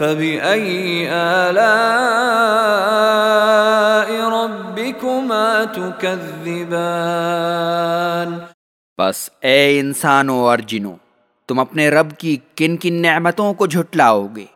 فَبِأَيِّ آلَاءِ رَبِّكُمَا تُكَذِّبَانِ؟ بس اے انسانوں اور جنوں، تم اپنے رب کی کن کن نعمتوں کو جھٹلاؤ گے؟